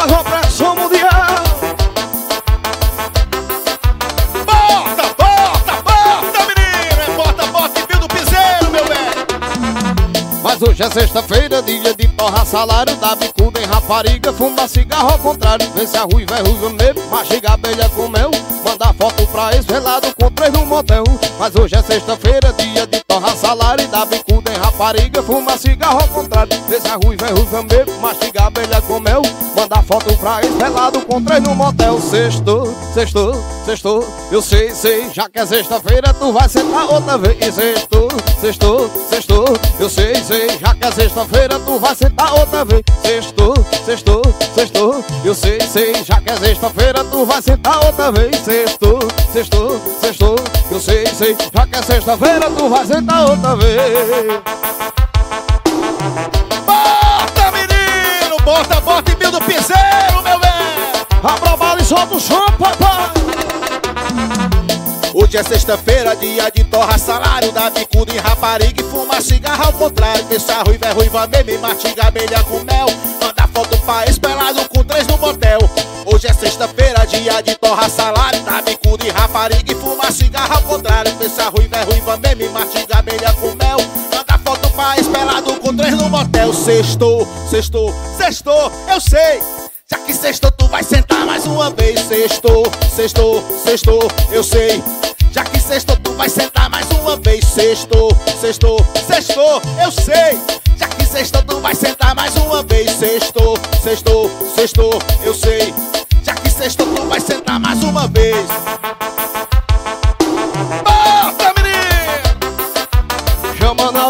faz uma pressão mundial. Bota, bota, bota, menino! É bota, bota e pio do piseiro, meu velho! Mas hoje é sexta-feira, dia de torrar salário Dá bicuda em rapariga, fuma cigarro ao contrário Vê se a ruiva é ruiva mesmo, mastiga abelha com mel Manda foto pra ex-velado com três no motel Mas hoje é sexta-feira, dia de torrar salário Dá bicuda rapariga, fuma cigarro ao contrário. Vê se a ruiva é ruiva mesmo, mastiga abelha com mel Manda foto pra ex-velado com três no motel. Sextou, sextou, sextou Eu sei, sei, já que é sexta-feira Tu vai sentar outra vez. Sextou, sextou, sextou Eu sei, sei, já que é sexta-feira Tu vai sentar outra vez. Sextou, sextou, sextou Eu sei, sei, já que é sexta-feira Tu vai sentar outra vez. Sextou, sextou, sei, já que é sexta-feira Tu vai sentar outra vez. Bota, menino! Bota, bota e pio do piseiro, meu velho! Abra a bala e solta o som, papai. Hoje é sexta-feira, dia de torra salário Dá bicuda em rapariga e fuma cigarro. Ao contrário Pensa ruiva é ruiva mesmo e abelha com mel. Manda foto pra espelado com três no motel. Hoje é sexta-feira, dia de torra salário rapariga e fuma cigarro ao contrário Pensa ruiva é ruiva mesmo e mastiga abelha com mel Manda foto pra espelado com três no motel Sextou, sextou, sextou, eu sei já que sextou, tu vai sentar mais uma vez. Sextou, sextou, sextou, eu sei. Já que sextou, tu vai sentar mais uma vez. Sextou, sextou, sextou, eu sei. Já que sextou, tu vai sentar mais uma vez. Sextou, sextou, sextou, eu sei. Já que sextou, tu vai sentar mais uma vez.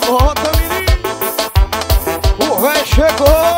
Bota, menino O véi chegou.